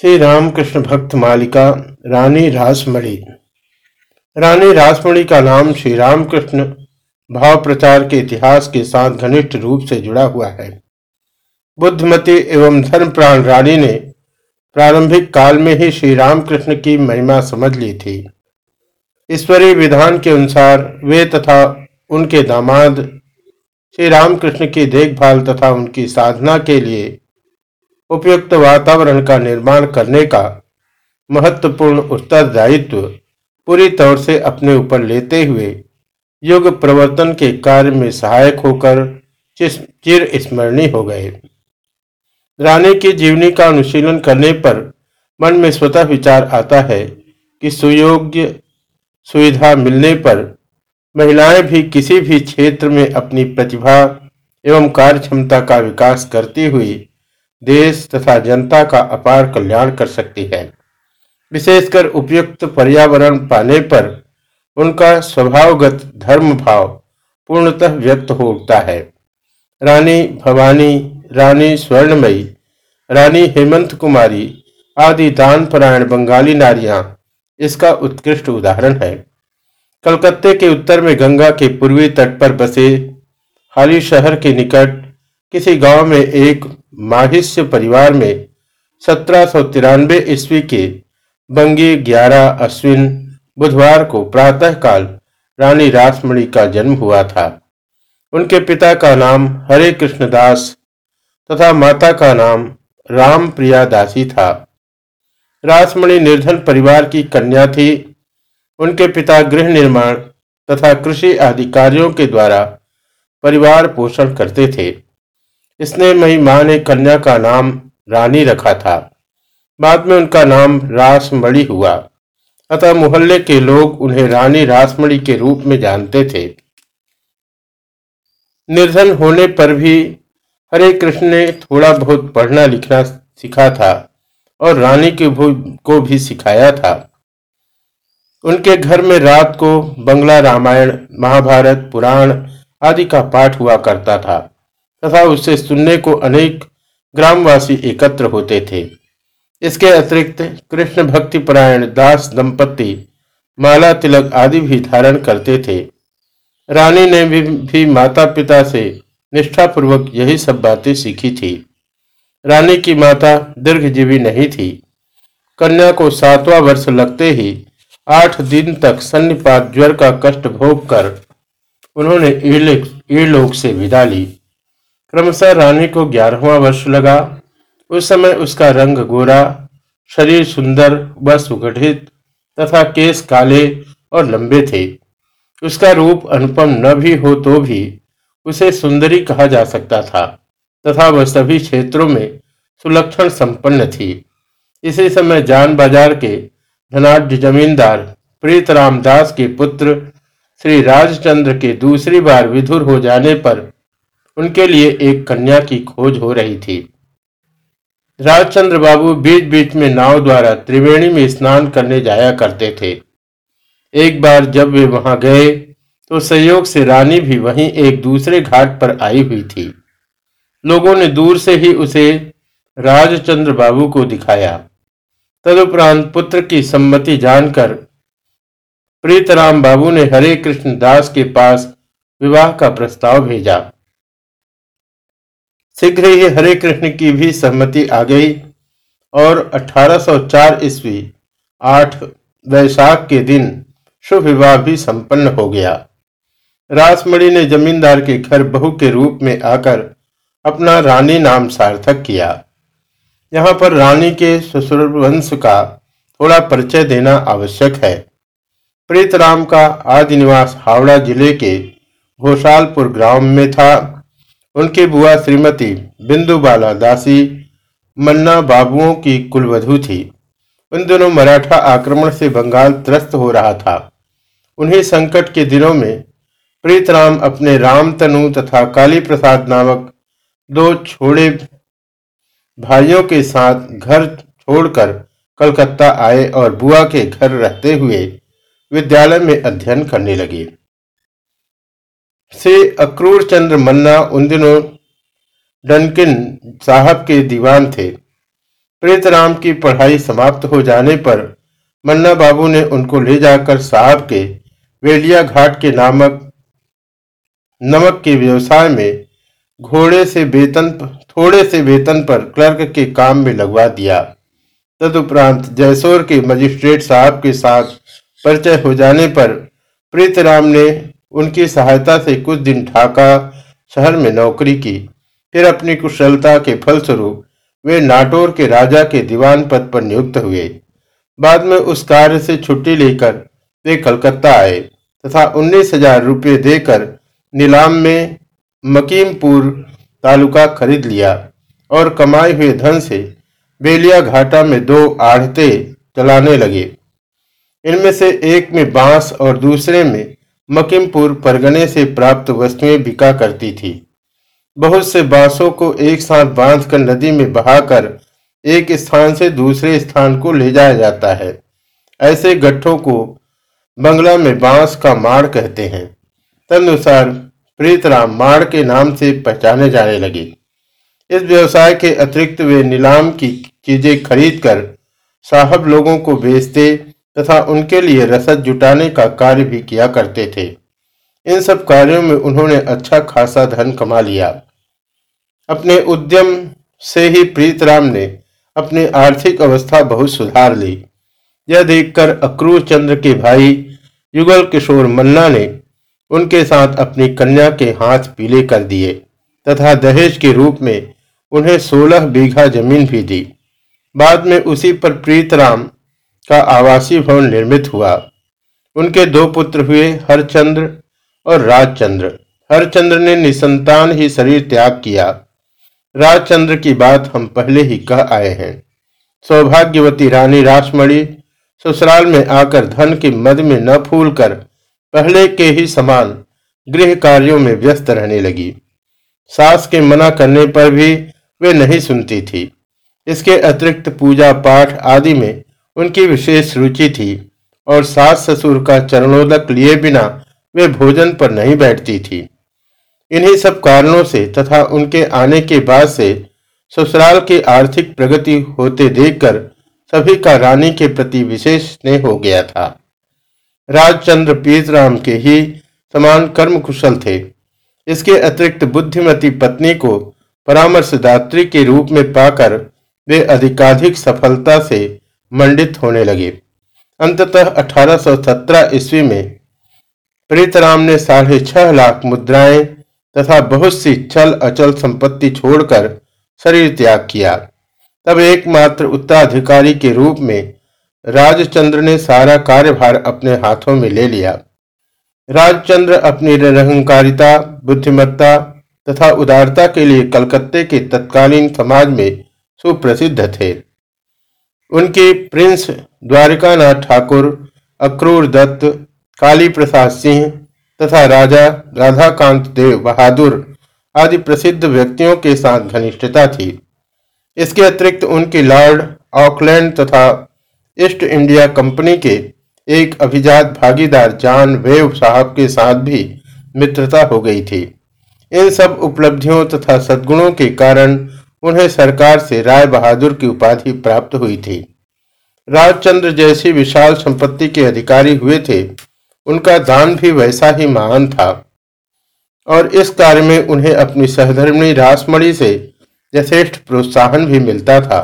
श्री रामकृष्ण भक्त मालिका रानी रासमणि रानी रासमणि का नाम श्री रामकृष्ण भाव प्रचार के इतिहास के साथ घनिष्ठ रूप से जुड़ा हुआ है। बुद्धमती एवं धर्मप्राण रानी ने प्रारंभिक काल में ही श्री रामकृष्ण की महिमा समझ ली थी। ईश्वरीय विधान के अनुसार वे तथा उनके दामाद श्री रामकृष्ण की देखभाल तथा उनकी साधना के लिए उपयुक्त वातावरण का निर्माण करने का महत्वपूर्ण उत्तरदायित्व पूरी तौर से अपने ऊपर लेते हुए युग प्रवर्तन के कार्य में सहायक होकर चिर स्मरणीय हो गए। रानी की जीवनी का अनुशीलन करने पर मन में स्वतः विचार आता है कि सुयोग्य सुविधा मिलने पर महिलाएँ भी किसी भी क्षेत्र में अपनी प्रतिभा एवं कार्य क्षमता का विकास करती हुई देश तथा जनता का अपार कल्याण कर सकती है। विशेषकर उपयुक्त पर्यावरण पाने पर उनका स्वभावगत धर्म भाव पूर्णतः व्यक्त हो उठता है। रानी भवानी, रानी स्वर्णमयी, रानी हेमंत कुमारी आदि दान परायण बंगाली नारियाँ इसका उत्कृष्ट उदाहरण है। कलकत्ते के उत्तर में गंगा के पूर्वी तट पर बसे हाली शहर के निकट किसी गाँव में एक माहिष्य परिवार में सत्रह सौ तिरानवे ईस्वी के बंगी ग्यारह अश्विन बुधवार को प्रातः काल रानी रासमणि का जन्म हुआ था। उनके पिता का नाम हरे कृष्ण दास तथा माता का नाम राम प्रिया दासी था। रासमणि निर्धन परिवार की कन्या थी। उनके पिता गृह निर्माण तथा कृषि आदि कार्यों के द्वारा परिवार पोषण करते थे। स्नेहमयी माँ ने कन्या का नाम रानी रखा था। बाद में उनका नाम रासमणि हुआ। अतः मोहल्ले के लोग उन्हें रानी रासमणि के रूप में जानते थे। निर्धन होने पर भी हरे कृष्ण ने थोड़ा बहुत पढ़ना लिखना सीखा था और रानी के को भी सिखाया था। उनके घर में रात को बंगला रामायण, महाभारत, पुराण आदि का पाठ हुआ करता था। तथा उसे सुनने को अनेक ग्रामवासी एकत्र होते थे। इसके अतिरिक्त कृष्ण भक्ति परायण दास दंपति माला तिलक आदि भी धारण करते थे। रानी ने भी, भी माता पिता से निष्ठापूर्वक यही सब बातें सीखी थी। रानी की माता दीर्घजीवी नहीं थी। कन्या को सातवां वर्ष लगते ही आठ दिन तक सन्निपात ज्वर का कष्ट भोग कर उन्होंने ईलोक से विदा ली। क्रमशः रानी को ग्यारहवा वर्ष लगा। उस समय उसका रंग गोरा, शरीर सुंदर व सुगठित तथा केस काले और लंबे थे। उसका रूप अनुपम न भी हो तो भी उसे सुंदरी कहा जा सकता था तथा वह सभी क्षेत्रों में सुलक्षण संपन्न थी। इसी समय जान बाज़ार के धनाढ़ जमींदार प्रीत रामदास के पुत्र श्री राजचंद्र के दूसरी बार विधुर हो जाने पर उनके लिए एक कन्या की खोज हो रही थी। राजचंद्र बाबू बीच बीच में नाव द्वारा त्रिवेणी में स्नान करने जाया करते थे। एक बार जब वे वहाँ गए तो संयोग से रानी भी वहीं एक दूसरे घाट पर आई हुई थी। लोगों ने दूर से ही उसे राजचंद्र बाबू को दिखाया। तदुपरांत पुत्र की सम्मति जानकर प्रीतराम बाबू ने हरे कृष्ण दास के पास विवाह का प्रस्ताव भेजा। शीघ्र ही हरे कृष्ण की भी सहमति आ गई। और 1804 ईस्वी, आठ वैशाख के दिन शुभ विवाह भी संपन्न हो गया। रासमणि ने जमींदार के घर बहू के रूप में आकर अपना रानी नाम सार्थक किया। यहाँ पर रानी के ससुर वंश का थोड़ा परिचय देना आवश्यक है। प्रीतराम का आदि निवास हावड़ा ज़िले के घोषालपुर ग्राम में था। उनकी बुआ श्रीमती बिंदुबाला दासी मन्ना बाबुओं की कुलवधु थी। उन दोनों मराठा आक्रमण से बंगाल त्रस्त हो रहा था। उन्हीं संकट के दिनों में प्रीतराम अपने राम तनु तथा काली प्रसाद नामक दो छोड़े भाइयों के साथ घर छोड़कर कलकत्ता आए और बुआ के घर रहते हुए विद्यालय में अध्ययन करने लगे। श्री अक्रूर चंद्र मन्ना उन दिनों डनकिन साहब के दीवान थे। प्रीतराम की पढ़ाई समाप्त हो जाने पर मन्ना बाबू ने उनको ले जाकर साहब के वेलिया घाट के नामक, नमक के व्यवसाय में घोड़े से वेतन थोड़े से वेतन पर क्लर्क के काम में लगवा दिया। तदुपरांत जयसोर के मजिस्ट्रेट साहब के साथ परिचय हो जाने पर प्रीतराम ने उनकी सहायता से कुछ दिन ढाका शहर में नौकरी की। फिर अपनी कुशलता के फलस्वरूप वे नाटोर के राजा के दीवान पद पर नियुक्त हुए। बाद में उस कार्य से छुट्टी लेकर वे कलकत्ता आए तथा उन्नीस हज़ार रुपये देकर नीलाम में मकीमपुर तालुका खरीद लिया और कमाए हुए धन से बेलिया घाटा में दो आढ़ते चलाने लगे। इनमें से एक में बाँस और दूसरे में मकिमपुर परगने से प्राप्त वस्तुएँ बिका करती थी। बहुत से बांसों को एक साथ बांधकर नदी में बहाकर एक स्थान से दूसरे स्थान को ले जाया जाता है। ऐसे गट्ठों को बंगला में बाँस का माड़ कहते हैं। तदनुसार प्रीतराम माड़ के नाम से पहचाने जाने लगे। इस व्यवसाय के अतिरिक्त वे नीलाम की चीज़ें खरीदकर साहब लोगों को बेचते तथा उनके लिए रसद जुटाने का कार्य भी किया करते थे। इन सब कार्यों में उन्होंने अच्छा खासा धन कमा लिया। अपने उद्यम से ही प्रीतराम ने अपनी आर्थिक अवस्था बहुत सुधार ली। यह देखकर अक्रूर चंद्र के भाई युगल किशोर मन्ना ने उनके साथ अपनी कन्या के हाथ पीले कर दिए तथा दहेज के रूप में उन्हें सोलह बीघा ज़मीन भी दी। बाद में उसी पर प्रीतराम का आवासीय भवन निर्मित हुआ। उनके दो पुत्र हुए हरचंद्र और राजचंद्र। हरचंद्र ने निसंतान ही शरीर त्याग किया। राजचंद्र की बात हम पहले ही कह आए हैं। सौभाग्यवती रानी रासमणि ससुराल में आकर धन के मद में न फूल कर पहले के ही समान गृह कार्यों में व्यस्त रहने लगी। सास के मना करने पर भी वे नहीं सुनती थी। इसके अतिरिक्त पूजा पाठ आदि में उनकी विशेष रुचि थी और सास ससुर का चरणोदक लिए बिना वे भोजन पर नहीं बैठती थी। इन्हीं सब कारणों से तथा उनके आने के बाद से ससुराल की आर्थिक प्रगति होते देखकर सभी का रानी के प्रति विशेष स्नेह हो गया था। राजचंद्र पीतराम के ही समान कर्म कुशल थे। इसके अतिरिक्त बुद्धिमती पत्नी को परामर्शदात्री के रूप में पाकर वे अधिकाधिक सफलता से मंडित होने लगे। अंततः 1817 ईस्वी में प्रीतराम ने साढ़े छह लाख मुद्राएँ तथा बहुत सी चल अचल संपत्ति छोड़कर शरीर त्याग किया। तब एकमात्र उत्तराधिकारी के रूप में राजचंद्र ने सारा कार्यभार अपने हाथों में ले लिया। राजचंद्र अपनी निरहंकारिता, बुद्धिमत्ता तथा उदारता के लिए कलकत्ते के तत्कालीन समाज में सुप्रसिद्ध थे। उनके प्रिंस द्वारिकानाथ ठाकुर, अक्रूर दत्त काली प्रसाद सिंह तथा राजा राधाकांत देव बहादुर आदि प्रसिद्ध व्यक्तियों के साथ घनिष्ठता थी। इसके अतिरिक्त उनके लॉर्ड ऑकलैंड तथा ईस्ट इंडिया कंपनी के एक अभिजात भागीदार जॉन वेव साहब के साथ भी मित्रता हो गई थी। इन सब उपलब्धियों तथा सद्गुणों के कारण उन्हें सरकार से राय बहादुर की उपाधि प्राप्त हुई थी। राजचंद्र जैसी विशाल संपत्ति के अधिकारी हुए थे। उनका दान भी वैसा ही महान था। और इस कार्य में उन्हें अपनी सहधर्मिणी रासमणि से यथेष्ट प्रोत्साहन भी मिलता था।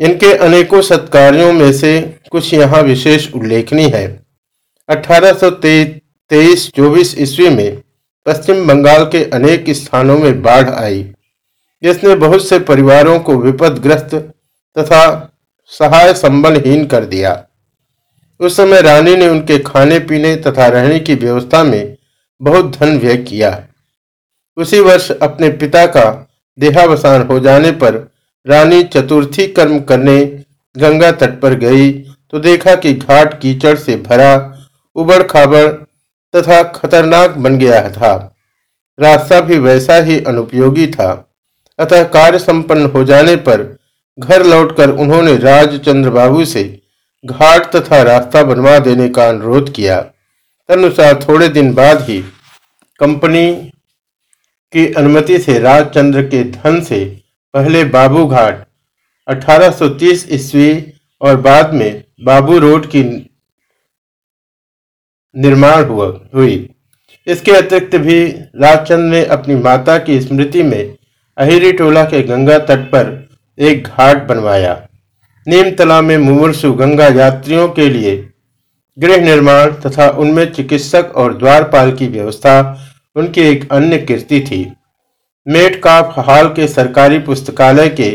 इनके अनेकों सत्कार्यों में से कुछ यहाँ विशेष उल्लेखनीय है। अठारह तेईस चौबीस ईस्वी में पश्चिम बंगाल के अनेक स्थानों में बाढ़ आई जिसने बहुत से परिवारों को विपदग्रस्त तथा सहाय संबलहीन कर दिया। उस समय रानी ने उनके खाने पीने तथा रहने की व्यवस्था में बहुत धन व्यय किया। उसी वर्ष अपने पिता का देहावसान हो जाने पर रानी चतुर्थी कर्म करने गंगा तट पर गई तो देखा कि घाट कीचड़ से भरा उबड़ खाबड़ तथा खतरनाक बन गया था। रास्ता भी वैसा ही अनुपयोगी था। अतः कार्य संपन्न हो जाने पर घर लौटकर उन्होंने राजचंद्र बाबू से घाट तथा रास्ता बनवा देने का अनुरोध किया। तदनुसार थोड़े दिन बाद ही कंपनी की अनुमति से राजचंद्र के धन से पहले बाबू घाट 1830 ईस्वी और बाद में बाबू रोड की निर्माण हुआ, हुई। इसके अतिरिक्त भी राजचंद्र ने अपनी माता की स्मृति में अहिरी टोला के गंगा तट पर एक घाट बनवाया। नीमतला में मुमूर्सु गंगा यात्रियों के लिए गृह निर्माण तथा उनमें चिकित्सक और द्वारपाल की व्यवस्था उनकी एक अन्य कीर्ति थी। मेटकाप हाल के सरकारी पुस्तकालय के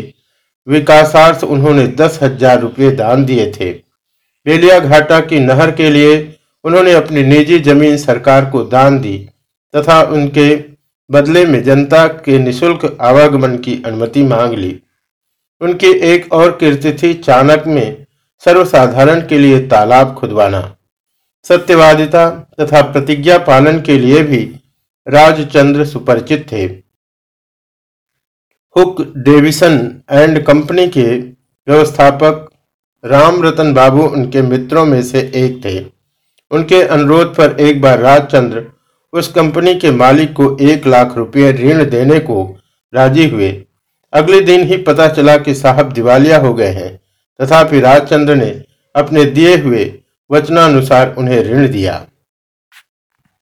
विकासार्थ उन्होंने दस हज़ार रुपये दान दिए थे। बेलिया घाटा की नहर के लिए उन्होंने अपनी निजी ज़मीन सरकार को दान दी तथा उनके बदले में जनता के निशुल्क आवागमन की अनुमति मांग ली। उनकी एक और कीर्ति थी चाणक में सर्वसाधारण के लिए तालाब खुदवाना। सत्यवादिता तथा प्रतिज्ञा पालन के लिए भी राजचंद्र सुपरिचित थे। हुक, डेविसन एंड कंपनी के व्यवस्थापक राम रतन बाबू उनके मित्रों में से एक थे। उनके अनुरोध पर एक बार राजचंद्र उस कंपनी के मालिक को एक लाख रुपये ऋण देने को राज़ी हुए। अगले दिन ही पता चला कि साहब दिवालिया हो गए हैं, तथापि राजचंद्र ने अपने दिए हुए वचनानुसार उन्हें ऋण दिया।